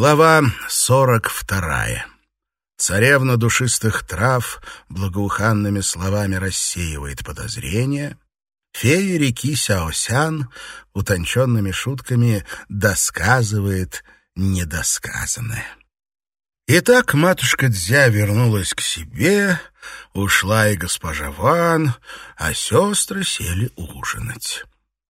Глава сорок вторая. Царевна душистых трав благоуханными словами рассеивает подозрения. Фея реки Сяосян утонченными шутками досказывает недосказанное. Итак, матушка Дзя вернулась к себе, ушла и госпожа Ван, а сестры сели ужинать.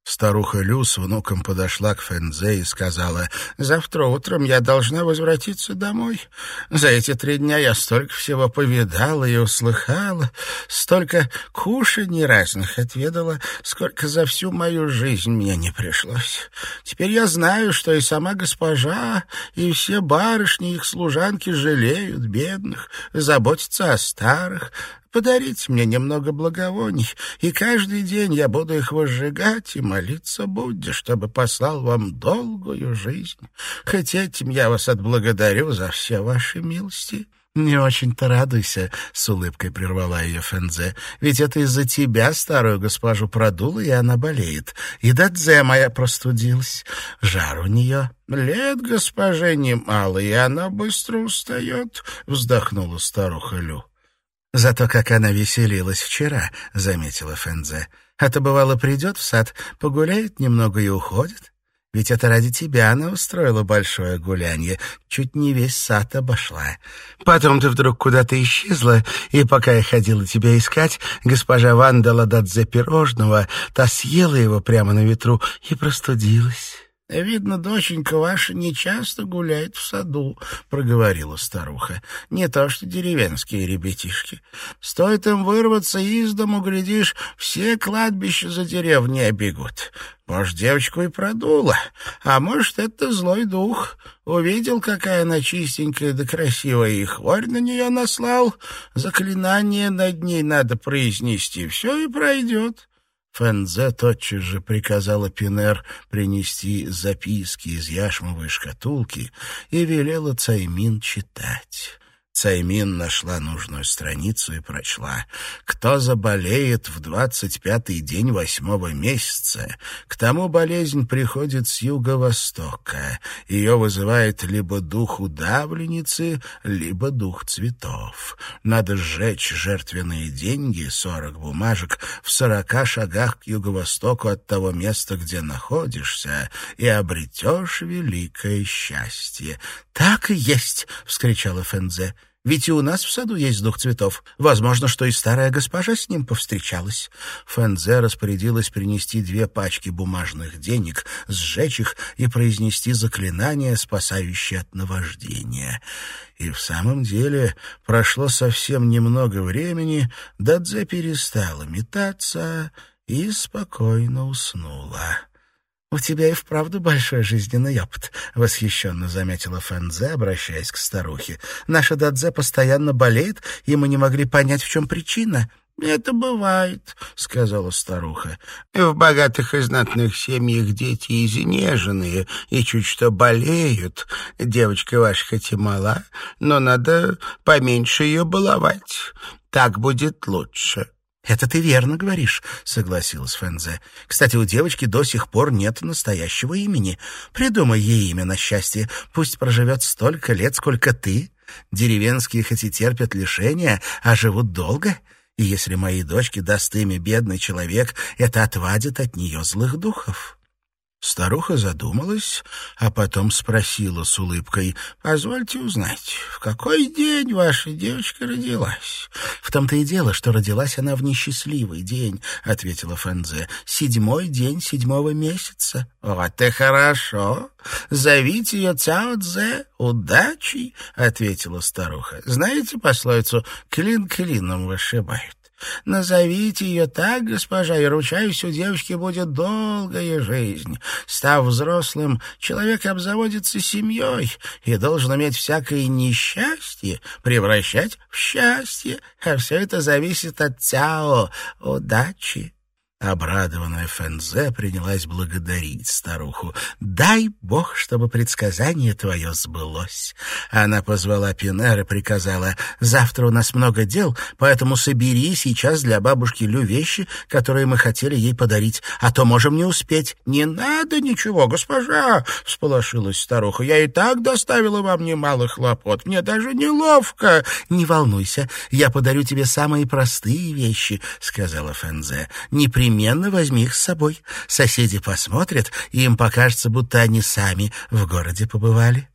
Старуха Лю с внуком подошла к Фэнзе и сказала, «Завтра утром я должна возвратиться домой. За эти три дня я столько всего повидала и услыхала, столько кушаний разных отведала, сколько за всю мою жизнь мне не пришлось. Теперь я знаю, что и сама госпожа, и все барышни, их служанки жалеют бедных, заботятся о старых, Подарите мне немного благовоний, и каждый день я буду их возжигать и молиться Будде, чтобы послал вам долгую жизнь. Хоть этим я вас отблагодарю за все ваши милости». «Не очень-то радуйся», — с улыбкой прервала ее Фэнзе. «Ведь это из-за тебя старую госпожу продуло, и она болеет. И Дадзе моя простудилась. Жар у нее». «Лет госпоже немало, и она быстро устает», — вздохнула старуха Лю. «Зато как она веселилась вчера», — заметила Фензе. «А то, бывало, придет в сад, погуляет немного и уходит. Ведь это ради тебя она устроила большое гулянье, чуть не весь сад обошла. Потом ты вдруг куда-то исчезла, и пока я ходила тебя искать, госпожа Ван дала Дадзе пирожного, та съела его прямо на ветру и простудилась». «Видно, доченька ваша нечасто гуляет в саду», — проговорила старуха. «Не то что деревенские ребятишки. Стоит им вырваться из дому, глядишь, все кладбища за деревней обегут. Может, девочку и продуло, а может, это злой дух. Увидел, какая она чистенькая да красивая, и хворь на нее наслал. Заклинание над ней надо произнести, все и пройдет». Фэнзе тотчас же приказала Пинер принести записки из яшмовой шкатулки и велела Цаймин читать. Цаймин нашла нужную страницу и прочла. «Кто заболеет в двадцать пятый день восьмого месяца, к тому болезнь приходит с юго-востока. Ее вызывает либо дух удавленницы, либо дух цветов. Надо сжечь жертвенные деньги, сорок бумажек, в сорока шагах к юго-востоку от того места, где находишься, и обретешь великое счастье». «Так и есть!» — вскричала Фензе. Ведь и у нас в саду есть дух цветов. Возможно, что и старая госпожа с ним повстречалась. Фэнзе распорядилась принести две пачки бумажных денег, сжечь их и произнести заклинание, спасающее от наваждения. И в самом деле прошло совсем немного времени, Дадзе перестала метаться и спокойно уснула. «У тебя и вправду большой жизненный опыт», — восхищенно заметила Фэнзе, обращаясь к старухе. «Наша Дадзе постоянно болеет, и мы не могли понять, в чем причина». «Это бывает», — сказала старуха. «В богатых и знатных семьях дети изнеженные и чуть что болеют. Девочка ваша хоть и мала, но надо поменьше ее баловать. Так будет лучше». «Это ты верно говоришь», — согласилась Фэнзе. «Кстати, у девочки до сих пор нет настоящего имени. Придумай ей имя на счастье. Пусть проживет столько лет, сколько ты. Деревенские хоть и терпят лишения, а живут долго. И если моей дочке даст имя бедный человек, это отвадит от нее злых духов». Старуха задумалась, а потом спросила с улыбкой, «Позвольте узнать, в какой день ваша девочка родилась?» «В том-то и дело, что родилась она в несчастливый день», — ответила Фэнзе. «Седьмой день седьмого месяца». «Вот и хорошо. Зовите ее Цао Цзэ удачей», — ответила старуха. «Знаете пословицу «клин клином вышибает»?» Назовите ее так, госпожа, и ручаюсь, у девочки будет долгая жизнь. Став взрослым, человек обзаводится семьей и должен иметь всякое несчастье превращать в счастье, а все это зависит от Цяо, удачи. Обрадованная Фензе принялась благодарить старуху. «Дай бог, чтобы предсказание твое сбылось!» Она позвала Пинер и приказала. «Завтра у нас много дел, поэтому собери сейчас для бабушки Лю вещи, которые мы хотели ей подарить, а то можем не успеть». «Не надо ничего, госпожа!» — всполошилась старуха. «Я и так доставила вам немало хлопот. Мне даже неловко!» «Не волнуйся, я подарю тебе самые простые вещи», — сказала Фензе. «Непременно непременно возьми их с собой. Соседи посмотрят, и им покажется, будто они сами в городе побывали.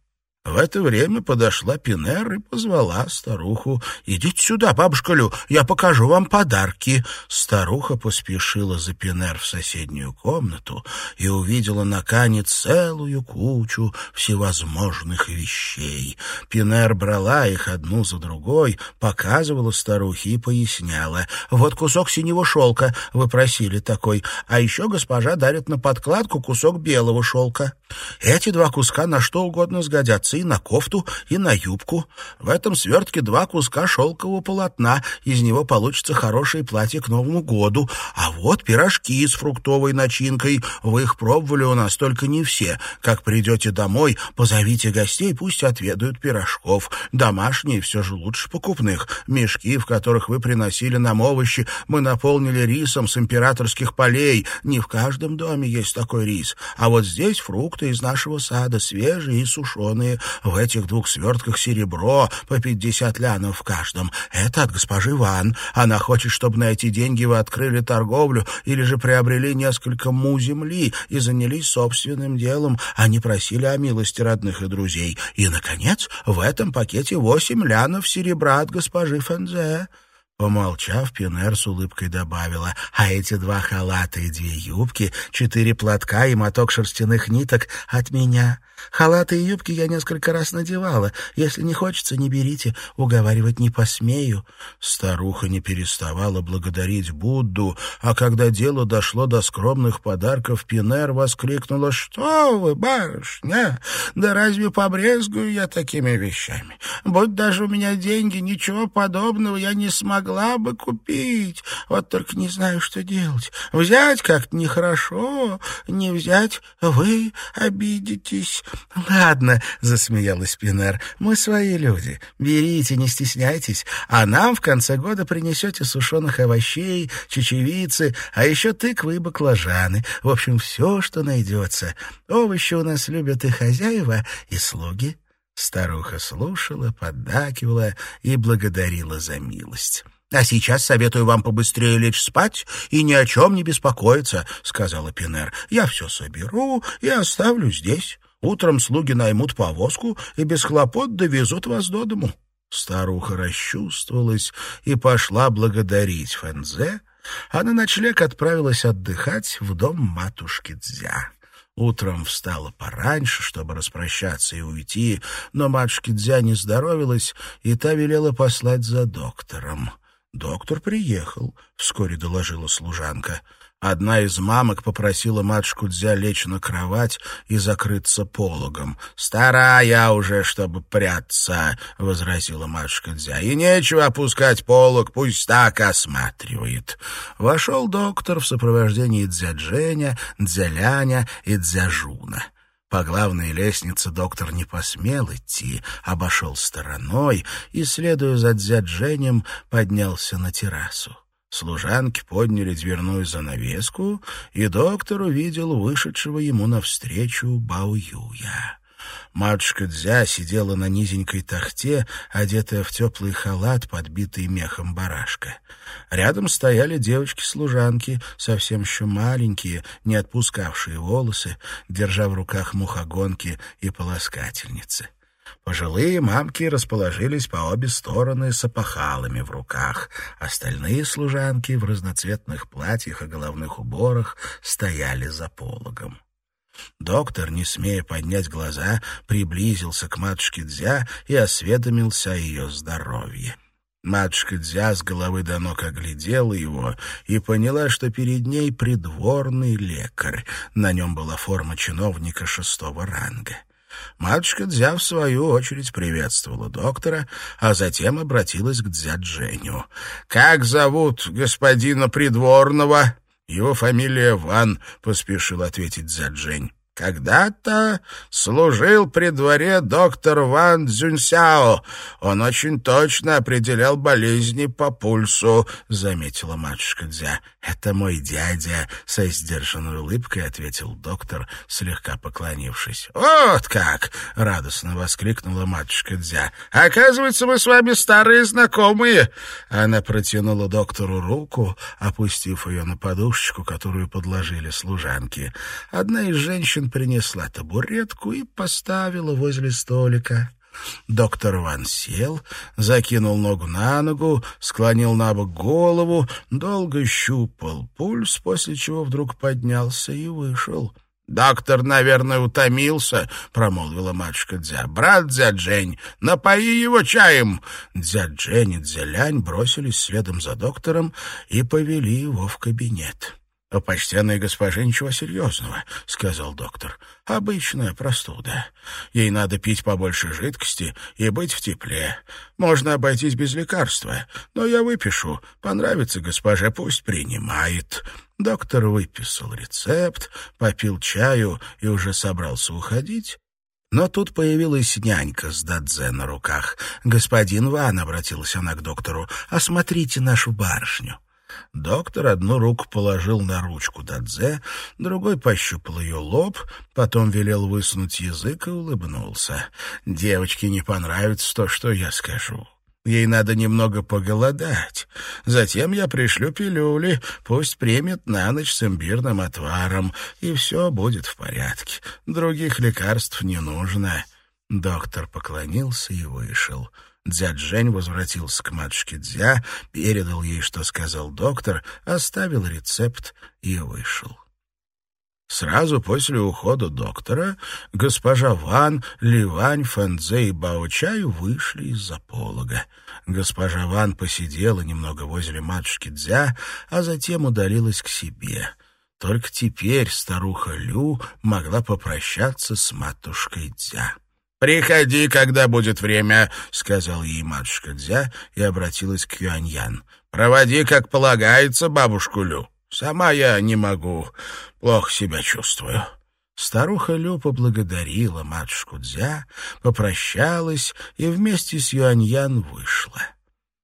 В это время подошла Пинер и позвала старуху. «Идите сюда, бабушка Лю, я покажу вам подарки». Старуха поспешила за Пинер в соседнюю комнату и увидела на Кане целую кучу всевозможных вещей. Пинер брала их одну за другой, показывала старухе и поясняла. «Вот кусок синего шелка, вы просили такой, а еще госпожа дарит на подкладку кусок белого шелка. Эти два куска на что угодно сгодятся и на кофту, и на юбку. В этом свертке два куска шелкового полотна, из него получится хорошее платье к Новому году. А вот пирожки с фруктовой начинкой. Вы их пробовали у нас, только не все. Как придете домой, позовите гостей, пусть отведают пирожков. Домашние все же лучше покупных. Мешки, в которых вы приносили нам овощи, мы наполнили рисом с императорских полей. Не в каждом доме есть такой рис. А вот здесь фрукты из нашего сада, свежие и сушеные. В этих двух свертках серебро по пятьдесят лянов в каждом. Это от госпожи Ван. Она хочет, чтобы на эти деньги вы открыли торговлю или же приобрели несколько му земли и занялись собственным делом, не просили о милости родных и друзей. И, наконец, в этом пакете восемь лянов серебра от госпожи Фензе. Помолчав, Пинер с улыбкой добавила, а эти два халата и две юбки, четыре платка и моток шерстяных ниток от меня. Халаты и юбки я несколько раз надевала. Если не хочется, не берите, уговаривать не посмею». Старуха не переставала благодарить Будду, а когда дело дошло до скромных подарков, Пинер воскликнула, «Что вы, барышня, да разве побрезгую я такими вещами? Будь даже у меня деньги, ничего подобного я не смогла бы купить. Вот только не знаю, что делать. Взять как-то нехорошо, не взять вы обидитесь». «Ладно», — засмеялась Пинер, — «мы свои люди. Берите, не стесняйтесь, а нам в конце года принесете сушеных овощей, чечевицы, а еще тыквы и баклажаны. В общем, все, что найдется. Овощи у нас любят и хозяева, и слуги». Старуха слушала, поддакивала и благодарила за милость. «А сейчас советую вам побыстрее лечь спать и ни о чем не беспокоиться», — сказала Пинер. «Я все соберу и оставлю здесь. Утром слуги наймут повозку и без хлопот довезут вас до дому». Старуха расчувствовалась и пошла благодарить Фэнзе, а на ночлег отправилась отдыхать в дом матушки Дзя. Утром встала пораньше, чтобы распрощаться и уйти, но матушке Дзя не здоровилась, и та велела послать за доктором. Доктор приехал, вскоре доложила служанка. Одна из мамок попросила матушку Дзя лечь на кровать и закрыться пологом. «Старая уже, чтобы прятаться», — возразила матушка Дзя. «И нечего опускать полог, пусть так осматривает». Вошел доктор в сопровождении Дзя Дженя, Дзя Ляня и Дзя Жуна. По главной лестнице доктор не посмел идти, обошел стороной и, следуя за Дзядженем, поднялся на террасу. Служанки подняли дверную занавеску, и доктор увидел вышедшего ему навстречу Баоюя. Матушка Дзя сидела на низенькой тахте, одетая в теплый халат, подбитый мехом барашка. Рядом стояли девочки-служанки, совсем еще маленькие, не отпускавшие волосы, держа в руках мухогонки и полоскательницы. Пожилые мамки расположились по обе стороны с опахалами в руках. Остальные служанки в разноцветных платьях и головных уборах стояли за пологом. Доктор, не смея поднять глаза, приблизился к матушке Дзя и осведомился о ее здоровье. Матушка Дзя с головы до ног оглядела его и поняла, что перед ней придворный лекарь. На нем была форма чиновника шестого ранга. Матушка Дзя, в свою очередь, приветствовала доктора, а затем обратилась к Дзя Дженю. «Как зовут господина придворного?» Его фамилия Ван, — поспешил ответить Дзяджень. Когда-то служил при дворе доктор Ван Цзюньсяо. Он очень точно определял болезни по пульсу, — заметила матушка Дзя. — Это мой дядя, — со сдержанной улыбкой ответил доктор, слегка поклонившись. — Вот как! — радостно воскликнула матушка Дзя. — Оказывается, мы с вами старые знакомые. Она протянула доктору руку, опустив ее на подушечку, которую подложили служанки. Одна из женщин принесла табуретку и поставила возле столика. Доктор Ван сел, закинул ногу на ногу, склонил на бок голову, долго щупал пульс, после чего вдруг поднялся и вышел. «Доктор, наверное, утомился», — промолвила матушка Дзя. «Брат Дзя Джень, напои его чаем!» Дзя Джень и Дзя Лянь бросились следом за доктором и повели его в кабинет. «У почтенной госпожи ничего серьезного», — сказал доктор. «Обычная простуда. Ей надо пить побольше жидкости и быть в тепле. Можно обойтись без лекарства, но я выпишу. Понравится госпоже, пусть принимает». Доктор выписал рецепт, попил чаю и уже собрался уходить, но тут появилась нянька с Дадзе на руках. «Господин Ван», — обратилась она к доктору, — «осмотрите нашу барышню». Доктор одну руку положил на ручку Дадзе, другой пощупал ее лоб, потом велел высунуть язык и улыбнулся. «Девочке не понравится то, что я скажу». Ей надо немного поголодать. Затем я пришлю пилюли, пусть примет на ночь с имбирным отваром, и все будет в порядке. Других лекарств не нужно». Доктор поклонился и вышел. Дзя-Джень возвратился к матушке Дзя, передал ей, что сказал доктор, оставил рецепт и вышел. Сразу после ухода доктора госпожа Ван, Ливань, Фэнзе и Баочай вышли из-за полога. Госпожа Ван посидела немного возле матушки Дзя, а затем удалилась к себе. Только теперь старуха Лю могла попрощаться с матушкой Дзя. «Приходи, когда будет время», — сказал ей матушка Дзя и обратилась к Юаньян. «Проводи, как полагается, бабушку Лю. Сама я не могу, плохо себя чувствую». Старуха Лю поблагодарила матушку Дзя, попрощалась и вместе с Юаньян вышла.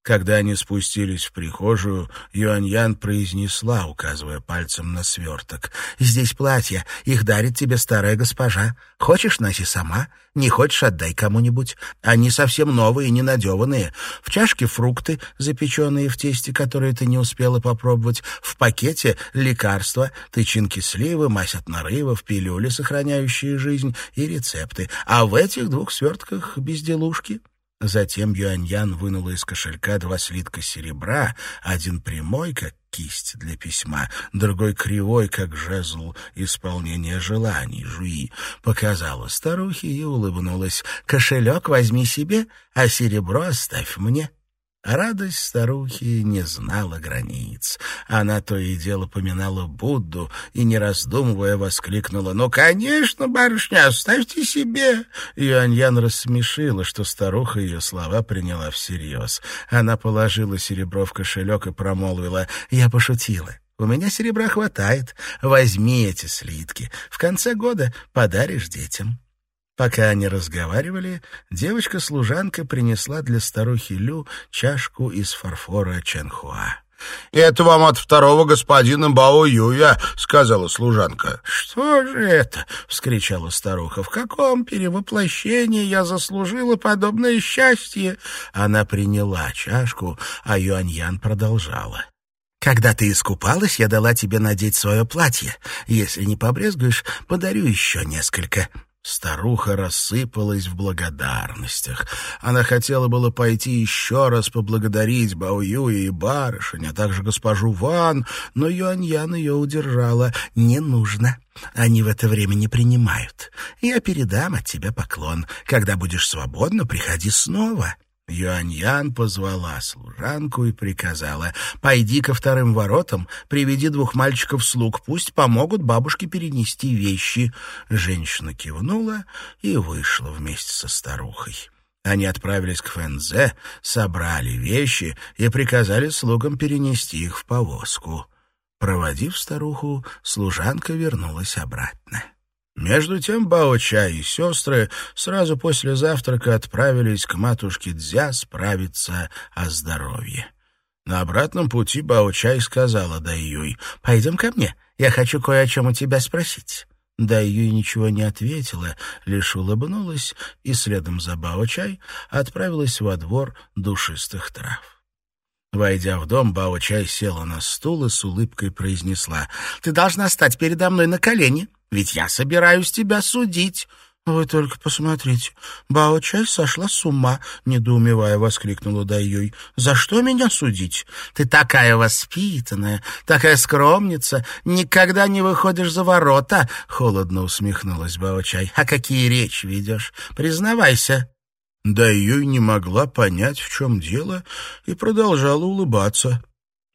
Когда они спустились в прихожую, Юаньян произнесла, указывая пальцем на сверток. «Здесь платья. Их дарит тебе старая госпожа. Хочешь, носи сама. Не хочешь, отдай кому-нибудь. Они совсем новые, ненадеванные. В чашке фрукты, запеченные в тесте, которые ты не успела попробовать. В пакете лекарства, тычинки сливы, мазь от нарывов, пилюли, сохраняющие жизнь, и рецепты. А в этих двух свертках безделушки». Затем Юаньян вынула из кошелька два слитка серебра, один прямой, как кисть для письма, другой кривой, как жезл исполнения желаний, жуи. Показала старухе и улыбнулась. «Кошелек возьми себе, а серебро оставь мне». Радость старухи не знала границ. Она то и дело поминала Будду и, не раздумывая, воскликнула «Ну, конечно, барышня, оставьте себе!» Юаньян рассмешила, что старуха ее слова приняла всерьез. Она положила серебро в кошелек и промолвила «Я пошутила». У меня серебра хватает. Возьми эти слитки. В конце года подаришь детям. Пока они разговаривали, девочка-служанка принесла для старухи Лю чашку из фарфора Чанхуа. «Это вам от второго господина Бао Юя», — сказала служанка. «Что же это?» — вскричала старуха. «В каком перевоплощении я заслужила подобное счастье?» Она приняла чашку, а Юаньян продолжала. «Когда ты искупалась, я дала тебе надеть свое платье. Если не побрезгуешь, подарю еще несколько. Старуха рассыпалась в благодарностях. Она хотела было пойти еще раз поблагодарить Баоюя и барышень, а также госпожу Ван, но Юаньян ее удержала. «Не нужно. Они в это время не принимают. Я передам от тебя поклон. Когда будешь свободна, приходи снова». Юань-Ян позвала служанку и приказала, «Пойди ко вторым воротам, приведи двух мальчиков-слуг, пусть помогут бабушке перенести вещи». Женщина кивнула и вышла вместе со старухой. Они отправились к Фэнзе, собрали вещи и приказали слугам перенести их в повозку. Проводив старуху, служанка вернулась обратно. Между тем Бао-Чай и сестры сразу после завтрака отправились к матушке Дзя справиться о здоровье. На обратном пути Бао-Чай сказала Даюй, «Пойдем ко мне, я хочу кое о чем у тебя спросить». Даюй ничего не ответила, лишь улыбнулась и следом за Бао-Чай отправилась во двор душистых трав. Войдя в дом, Бао-Чай села на стул и с улыбкой произнесла. «Ты должна стать передо мной на колени, ведь я собираюсь тебя судить». «Вы только посмотрите, Бао-Чай сошла с ума», — недоумевая воскликнула Дайюй. «За что меня судить? Ты такая воспитанная, такая скромница, никогда не выходишь за ворота», — холодно усмехнулась Бао-Чай. «А какие речи ведешь? Признавайся». Да ее и не могла понять, в чем дело, и продолжала улыбаться.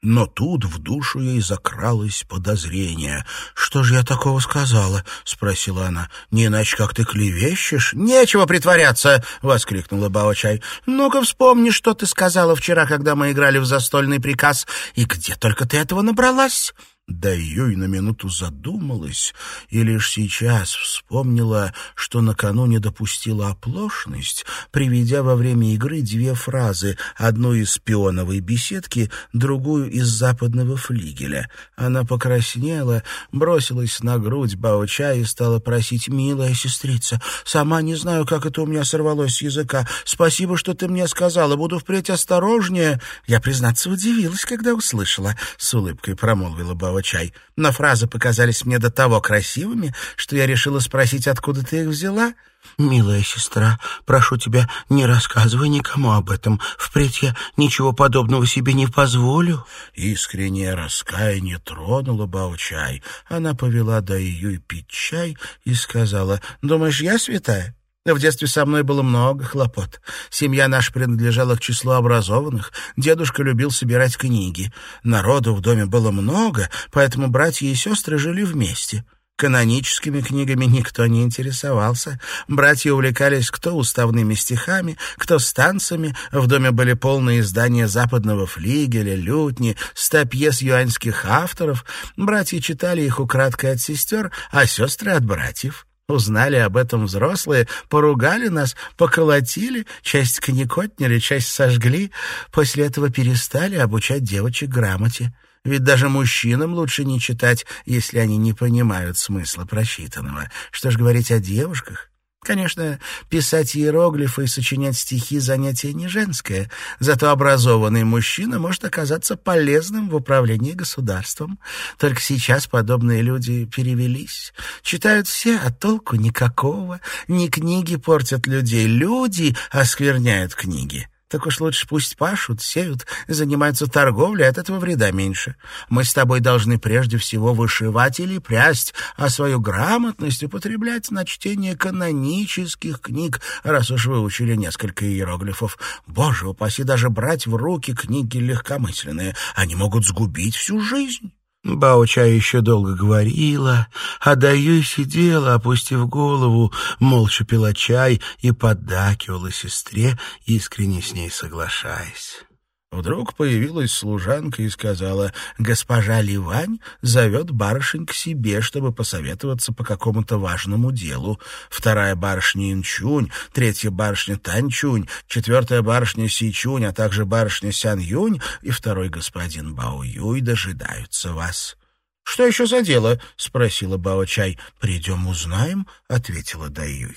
Но тут в душу ей закралось подозрение. «Что же я такого сказала?» — спросила она. «Не иначе, как ты клевещешь?» «Нечего притворяться!» — воскликнула Баочай. «Ну-ка вспомни, что ты сказала вчера, когда мы играли в застольный приказ. И где только ты этого набралась?» Да и на минуту задумалась, и лишь сейчас вспомнила, что накануне допустила оплошность, приведя во время игры две фразы, одну из пионовой беседки, другую из западного флигеля. Она покраснела, бросилась на грудь Баоча и стала просить, «Милая сестрица, сама не знаю, как это у меня сорвалось с языка. Спасибо, что ты мне сказала, буду впредь осторожнее». Я, признаться, удивилась, когда услышала, — с улыбкой промолвила Баоча чай, но фразы показались мне до того красивыми, что я решила спросить, откуда ты их взяла. «Милая сестра, прошу тебя, не рассказывай никому об этом. Впредь я ничего подобного себе не позволю». Искреннее раскаяние тронуло Баучай. Она повела Даю пить чай и сказала, «Думаешь, я святая? В детстве со мной было много хлопот. Семья наша принадлежала к числу образованных. Дедушка любил собирать книги. Народу в доме было много, поэтому братья и сестры жили вместе. Каноническими книгами никто не интересовался. Братья увлекались кто уставными стихами, кто станцами. В доме были полные издания западного флигеля, лютни, ста пьес юаньских авторов. Братья читали их украдкой от сестер, а сестры от братьев. Узнали об этом взрослые, поругали нас, поколотили, часть книг отняли, часть сожгли. После этого перестали обучать девочек грамоте. Ведь даже мужчинам лучше не читать, если они не понимают смысла прочитанного. Что ж говорить о девушках? Конечно, писать иероглифы и сочинять стихи — занятие не женское, зато образованный мужчина может оказаться полезным в управлении государством. Только сейчас подобные люди перевелись. Читают все, а толку никакого. Не книги портят людей, люди оскверняют книги. Так уж лучше пусть пашут, сеют, занимаются торговлей, от этого вреда меньше. Мы с тобой должны прежде всего вышивать или прясть, а свою грамотность употреблять на чтение канонических книг, раз уж выучили несколько иероглифов. Боже упаси, даже брать в руки книги легкомысленные. Они могут сгубить всю жизнь. Бауча еще долго говорила, а Даюй сидела, опустив голову, молча пила чай и поддакивала сестре, искренне с ней соглашаясь. Вдруг появилась служанка и сказала, «Госпожа Ливань зовет барышень к себе, чтобы посоветоваться по какому-то важному делу. Вторая барышня Инчунь, третья барышня Танчунь, четвертая барышня Сичунь, а также барышня Сян-Юнь и второй господин Бао-Юй дожидаются вас». «Что еще за дело?» — спросила Бао-Чай. «Придем, узнаем», — ответила Даюй.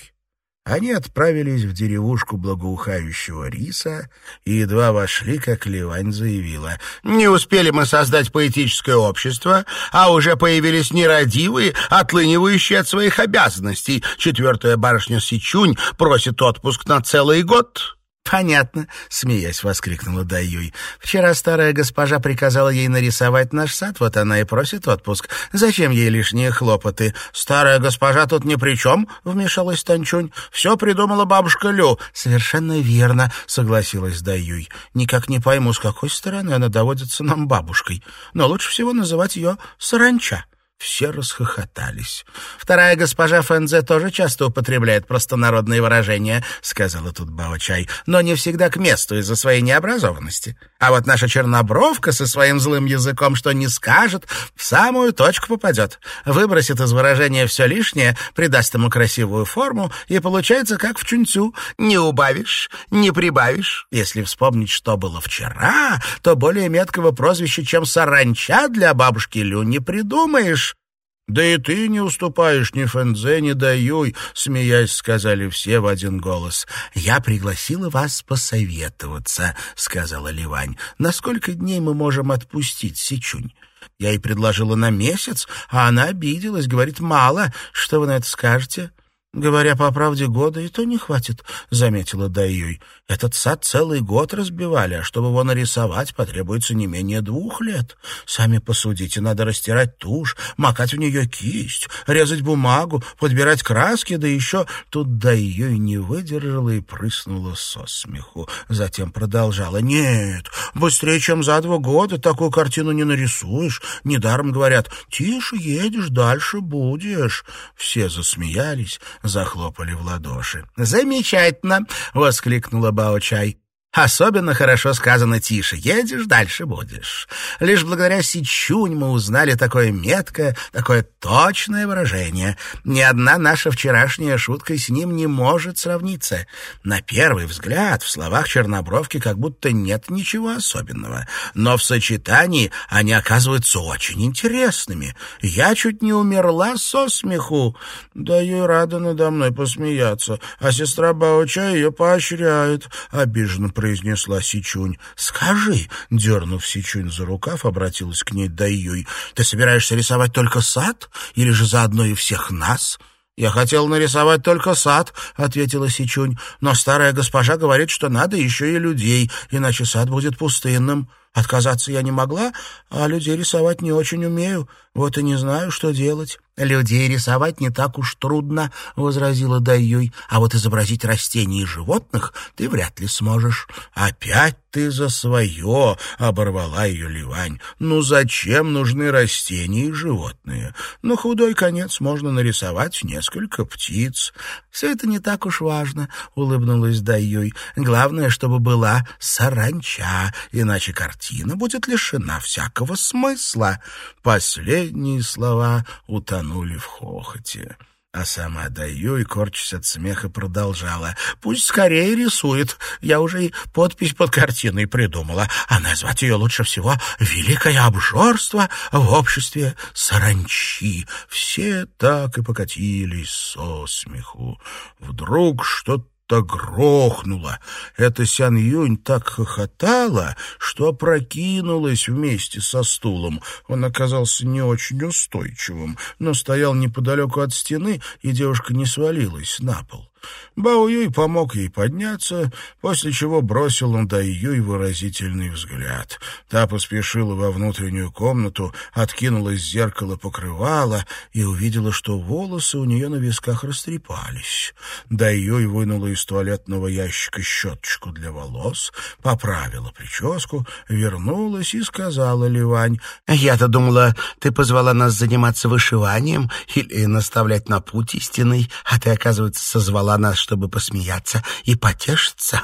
Они отправились в деревушку благоухающего риса и едва вошли, как Ливань заявила. «Не успели мы создать поэтическое общество, а уже появились нерадивые, отлынивающие от своих обязанностей. Четвертая барышня Сичунь просит отпуск на целый год». «Понятно», — смеясь воскликнула Даюй. «Вчера старая госпожа приказала ей нарисовать наш сад, вот она и просит отпуск. Зачем ей лишние хлопоты? Старая госпожа тут ни при чем», — вмешалась Танчунь. «Все придумала бабушка Лю». «Совершенно верно», — согласилась Даюй. «Никак не пойму, с какой стороны она доводится нам бабушкой. Но лучше всего называть ее Саранча». Все расхохотались. «Вторая госпожа Фэнзе тоже часто употребляет простонародные выражения», — сказала тут Бао-Чай, «но не всегда к месту из-за своей необразованности. А вот наша чернобровка со своим злым языком, что не скажет, в самую точку попадет. Выбросит из выражения все лишнее, придаст ему красивую форму, и получается как в чунцю. Не убавишь, не прибавишь. Если вспомнить, что было вчера, то более меткого прозвища, чем саранча для бабушки Лю, не придумаешь. «Да и ты не уступаешь ни Фэнзе, ни Даюй», — смеясь, сказали все в один голос. «Я пригласила вас посоветоваться», — сказала Ливань. «На сколько дней мы можем отпустить Сичунь?» Я ей предложила на месяц, а она обиделась, говорит, «Мало. Что вы на это скажете?» «Говоря по правде, года и то не хватит», — заметила Даюй. «Этот сад целый год разбивали, а чтобы его нарисовать, потребуется не менее двух лет. Сами посудите, надо растирать тушь, макать в нее кисть, резать бумагу, подбирать краски, да еще...» Тут Даюй не выдержала и прыснула со смеху. Затем продолжала. «Нет, быстрее, чем за два года такую картину не нарисуешь. Недаром говорят, тише едешь, дальше будешь». Все засмеялись, захлопали в ладоши. «Замечательно!» — воскликнула Бао-чай. Особенно хорошо сказано «тише». Едешь, дальше будешь. Лишь благодаря Сичунь мы узнали такое меткое, такое точное выражение. Ни одна наша вчерашняя шутка с ним не может сравниться. На первый взгляд в словах Чернобровки как будто нет ничего особенного. Но в сочетании они оказываются очень интересными. Я чуть не умерла со смеху. Да ей рада надо мной посмеяться, а сестра Баоча ее поощряет, — обиженно произнесла Сичунь. «Скажи!» — дернув Сичунь за рукав, обратилась к ней Даюй. «Ты собираешься рисовать только сад? Или же заодно и всех нас?» «Я хотел нарисовать только сад», — ответила Сичунь. «Но старая госпожа говорит, что надо еще и людей, иначе сад будет пустынным. Отказаться я не могла, а людей рисовать не очень умею, вот и не знаю, что делать». «Людей рисовать не так уж трудно», — возразила Дайюй. «А вот изобразить растения и животных ты вряд ли сможешь». «Опять ты за свое», — оборвала ее Ливань. «Ну зачем нужны растения и животные? На худой конец можно нарисовать несколько птиц». «Все это не так уж важно», — улыбнулась Дайюй. «Главное, чтобы была саранча, иначе картина будет лишена всякого смысла». Последние слова утонули утонули в хохоте. А сама Даюй, корчась от смеха, продолжала. «Пусть скорее рисует. Я уже и подпись под картиной придумала. А назвать ее лучше всего «Великое обжорство в обществе саранчи». Все так и покатились со смеху. Вдруг что-то будто грохнуло. Эта Сян Юнь так хохотала, что опрокинулась вместе со стулом. Он оказался не очень устойчивым, но стоял неподалеку от стены, и девушка не свалилась на пол. Бао Юй помог ей подняться, после чего бросил на Дай Юй выразительный взгляд. Та поспешила во внутреннюю комнату, откинула из зеркала покрывало и увидела, что волосы у нее на висках растрепались. Дай Юй вынула из туалетного ящика щеточку для волос, поправила прическу, вернулась и сказала Ливань, «Я-то думала, ты позвала нас заниматься вышиванием или наставлять на путь истинный, а ты, оказывается, созвала позвала нас, чтобы посмеяться и потешиться».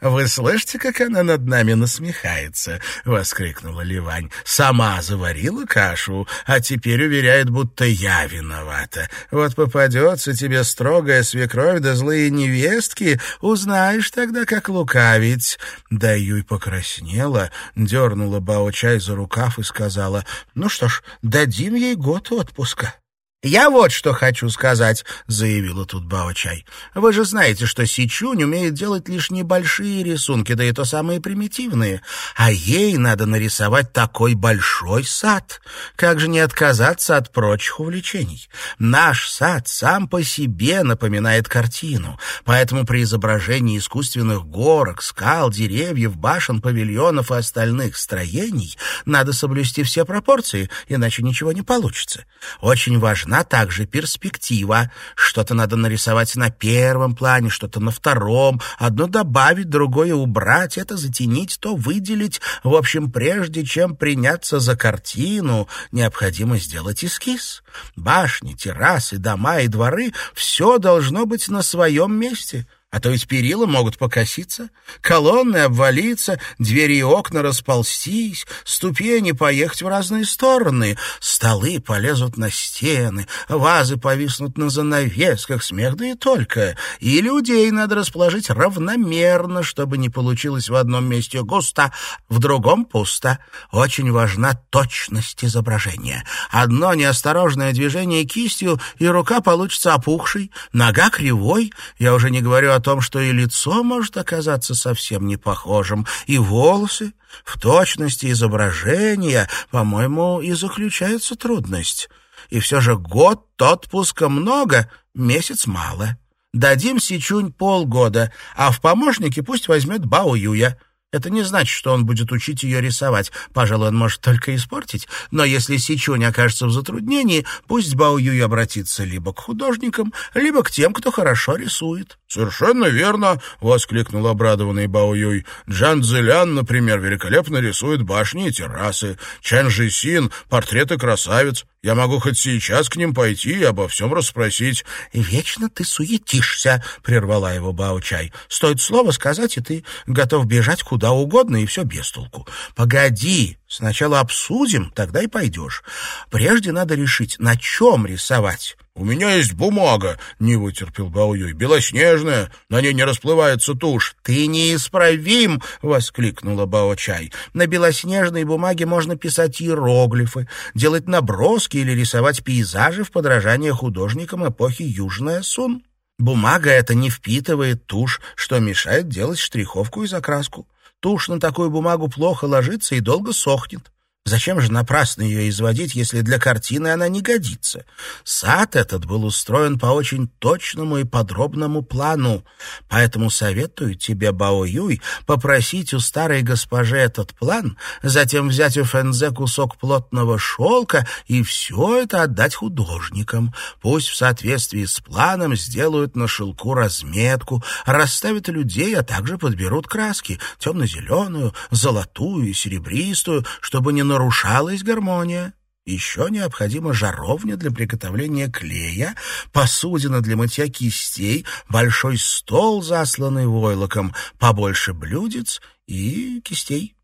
«Вы слышите, как она над нами насмехается?» — воскликнула Ливань. «Сама заварила кашу, а теперь уверяет, будто я виновата. Вот попадется тебе строгая свекровь да злые невестки, узнаешь тогда, как лукавить». Да Юй покраснела, дернула Бао-чай за рукав и сказала, «Ну что ж, дадим ей год отпуска». «Я вот что хочу сказать», — заявила тут Бао-чай. «Вы же знаете, что Сичунь умеет делать лишь небольшие рисунки, да и то самые примитивные. А ей надо нарисовать такой большой сад. Как же не отказаться от прочих увлечений? Наш сад сам по себе напоминает картину, поэтому при изображении искусственных горок, скал, деревьев, башен, павильонов и остальных строений надо соблюсти все пропорции, иначе ничего не получится. Очень важно важна также перспектива. Что-то надо нарисовать на первом плане, что-то на втором, одно добавить, другое убрать, это затенить, то выделить. В общем, прежде чем приняться за картину, необходимо сделать эскиз. Башни, террасы, дома и дворы — все должно быть на своем месте. А то ведь перила могут покоситься, колонны обвалиться, двери и окна расползтись, ступени поехать в разные стороны, столы полезут на стены, вазы повиснут на занавесках, смех да и только. И людей надо расположить равномерно, чтобы не получилось в одном месте густо, в другом пусто. Очень важна точность изображения. Одно неосторожное движение кистью, и рука получится опухшей, нога кривой. Я уже не говорю о том, что и лицо может оказаться совсем не похожим, и волосы. В точности изображения, по-моему, и заключается трудность. И все же год отпуска много, месяц мало. Дадим Сичунь полгода, а в помощники пусть возьмет Бао Юя. Это не значит, что он будет учить ее рисовать. Пожалуй, он может только испортить. Но если Сичунь окажется в затруднении, пусть Бао Юй обратится либо к художникам, либо к тем, кто хорошо рисует. «Совершенно верно!» — воскликнул обрадованный Бао Юй. «Джан Цзэлян, например, великолепно рисует башни и террасы. Чан Жисин — портреты красавиц. Я могу хоть сейчас к ним пойти и обо всем расспросить». «Вечно ты суетишься», — прервала его Бао-чай. «Стоит слово сказать, и ты готов бежать куда угодно, и все без толку. Погоди, сначала обсудим, тогда и пойдешь. Прежде надо решить, на чем рисовать». «У меня есть бумага», — не вытерпел Баоюй, — «белоснежная, на ней не расплывается тушь». «Ты неисправим!» — воскликнула Бао-чай. «На белоснежной бумаге можно писать иероглифы, делать наброски или рисовать пейзажи в подражание художникам эпохи Южная Сун. Бумага эта не впитывает тушь, что мешает делать штриховку и закраску. Тушь на такую бумагу плохо ложится и долго сохнет. Зачем же напрасно ее изводить, если для картины она не годится? Сад этот был устроен по очень точному и подробному плану, поэтому советую тебе, Бао Юй, попросить у старой госпожи этот план, затем взять у Фэнзе кусок плотного шелка и все это отдать художникам. Пусть в соответствии с планом сделают на шелку разметку, расставят людей, а также подберут краски — темно-зеленую, золотую и серебристую, чтобы не нарушалась гармония. Еще необходима жаровня для приготовления клея, посудина для мытья кистей, большой стол, засланный войлоком, побольше блюдец и кистей.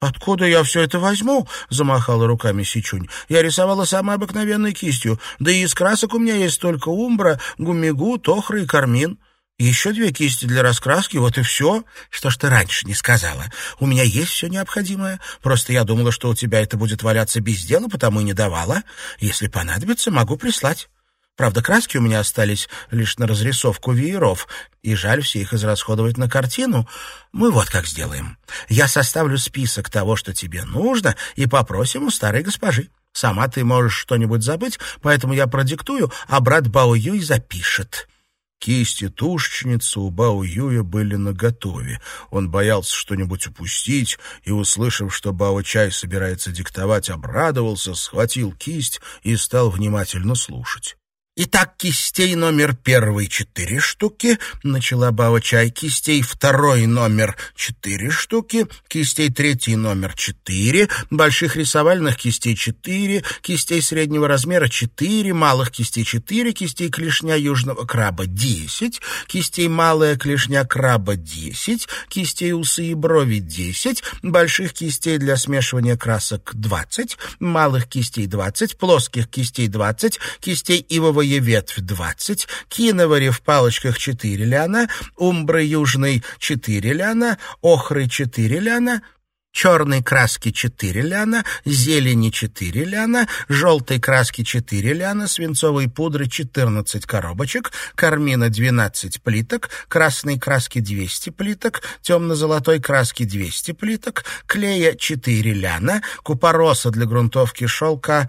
«Откуда я все это возьму?» — замахала руками Сичунь. «Я рисовала самой обыкновенной кистью, да и из красок у меня есть только умбра, гумигу, тохра и кармин». Еще две кисти для раскраски, вот и все. Что ж ты раньше не сказала? У меня есть все необходимое. Просто я думала, что у тебя это будет валяться без дела, потому и не давала. Если понадобится, могу прислать. Правда, краски у меня остались лишь на разрисовку вееров, и жаль все их израсходовать на картину. Мы вот как сделаем. Я составлю список того, что тебе нужно, и попросим у старой госпожи. Сама ты можешь что-нибудь забыть, поэтому я продиктую, а брат Бао Юй запишет. Кисти тушечницы у Бао Юя были наготове. Он боялся что-нибудь упустить, и, услышав, что Бао Чай собирается диктовать, обрадовался, схватил кисть и стал внимательно слушать. Итак, кистей номер первый четыре штуки, начала Бао Чай, кистей второй номер четыре штуки, кистей третий номер четыре, больших рисовальных кистей четыре, кистей среднего размера четыре, малых кистей четыре, кистей клешня южного краба десять, кистей малая клешня краба десять, кистей усы и брови десять, больших кистей для смешивания красок двадцать, малых кистей двадцать, плоских кистей двадцать, кистей ивовой Лиловая ветвь — двадцать, киновари в палочках — четыре ляна, умбры южный — четыре ляна, охры — четыре ляна, черной краски 4 ляна, зелени 4 ляна, желтой краски 4 ляна, свинцовой пудры 14 коробочек, кармина 12 плиток, красной краски 200 плиток, темно-золотой краски 200 плиток, клея 4 ляна, купороса для грунтовки шелка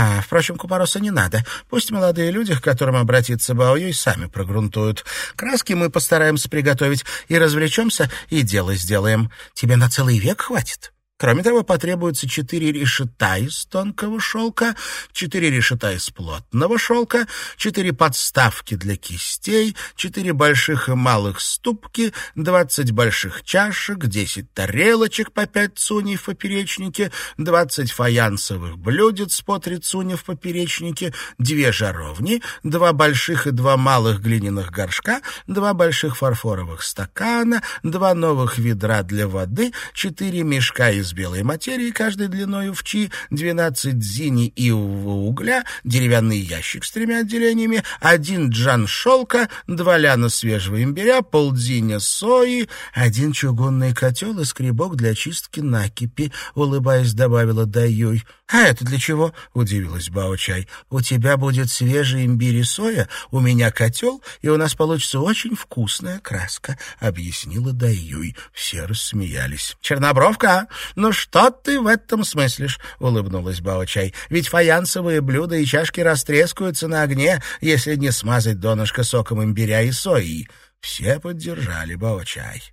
а, впрочем, купороса не надо. Пусть молодые люди, к которым обратиться Баоюй, сами прогрунтуют. Краски мы постараемся приготовить и развлечемся, и дело сделаем. Тебе на целый век хватит. Кроме того, потребуется четыре решета из тонкого шелка, четыре решета из плотного шелка, четыре подставки для кистей, четыре больших и малых ступки, двадцать больших чашек, десять тарелочек по пять цуней в поперечнике, двадцать фаянсовых блюдец по три цуня в поперечнике, две жаровни, два больших и два малых глиняных горшка, два больших фарфоровых стакана, два новых ведра для воды, четыре мешка из из белой материи, каждой длиною в чи, двенадцать зини ивового угля, деревянный ящик с тремя отделениями, один джан шелка, два ляна свежего имбиря, полдзиня сои, один чугунный котел и скребок для чистки накипи, улыбаясь, добавила Даюй. «А это для чего?» — удивилась Бао-чай. «У тебя будет свежий имбирь и соя, у меня котел, и у нас получится очень вкусная краска», — объяснила Даюй. Все рассмеялись. «Чернобровка, ну что ты в этом смыслишь?» — улыбнулась Бао-чай. «Ведь фаянсовые блюда и чашки растрескаются на огне, если не смазать донышко соком имбиря и сои». Все поддержали Бао-чай.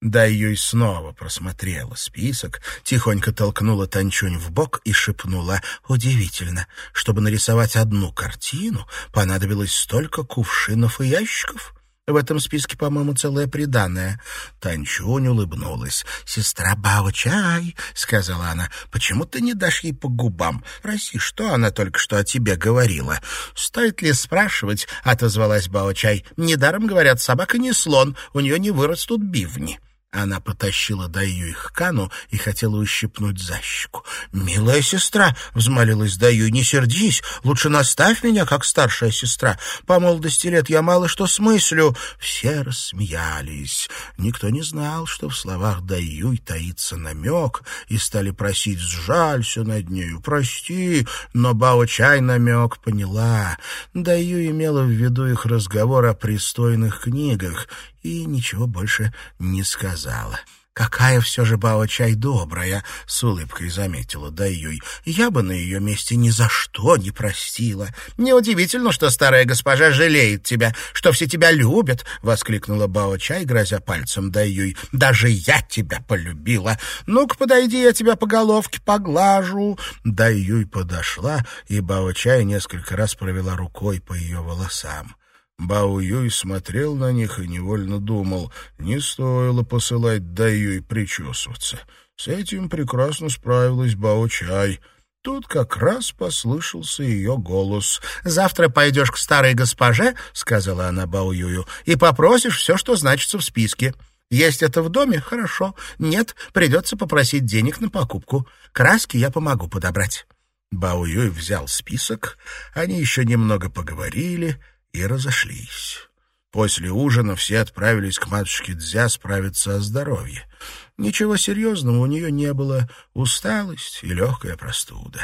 Да ее снова просмотрела список, тихонько толкнула Танчунь в бок и шепнула «Удивительно, чтобы нарисовать одну картину, понадобилось столько кувшинов и ящиков». В этом списке, по-моему, целое приданное. Танчунь улыбнулась. «Сестра Бао-чай», — сказала она, — «почему ты не дашь ей по губам? Проси, что она только что о тебе говорила?» «Стоит ли спрашивать?» — отозвалась Бао-чай. «Недаром, говорят, собака не слон, у нее не вырастут бивни». Она потащила Даю их Кану и хотела ущипнуть за щеку. «Милая сестра!» — взмолилась Даю. «Не сердись, лучше наставь меня, как старшая сестра. По молодости лет я мало что смыслю». Все рассмеялись. Никто не знал, что в словах Даюй таится намек, и стали просить «сжалься над нею, прости». Но Бао-чай намек поняла. Даю имела в виду их разговор о пристойных книгах, и ничего больше не сказала. «Какая все же Бао-чай добрая!» — с улыбкой заметила Даюй. «Я бы на ее месте ни за что не простила. Неудивительно, что старая госпожа жалеет тебя, что все тебя любят!» — воскликнула Бао-чай, грозя пальцем Даюй. «Даже я тебя полюбила! Ну-ка, подойди, я тебя по головке поглажу!» Даюй подошла, и Бао-чай несколько раз провела рукой по ее волосам. Бао Юй смотрел на них и невольно думал, не стоило посылать Даюй причесываться. С этим прекрасно справилась Бао Чай. Тут как раз послышался ее голос. «Завтра пойдешь к старой госпоже, — сказала она Бао Юю, — и попросишь все, что значится в списке. Есть это в доме? Хорошо. Нет, придется попросить денег на покупку. Краски я помогу подобрать». Бао Юй взял список, они еще немного поговорили — и разошлись. После ужина все отправились к матушке Дзя справиться о здоровье. Ничего серьезного у нее не было, усталость и легкая простуда.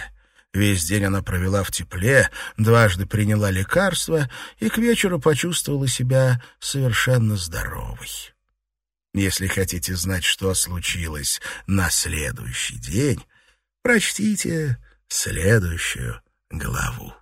Весь день она провела в тепле, дважды приняла лекарства и к вечеру почувствовала себя совершенно здоровой. Если хотите знать, что случилось на следующий день, прочтите следующую главу.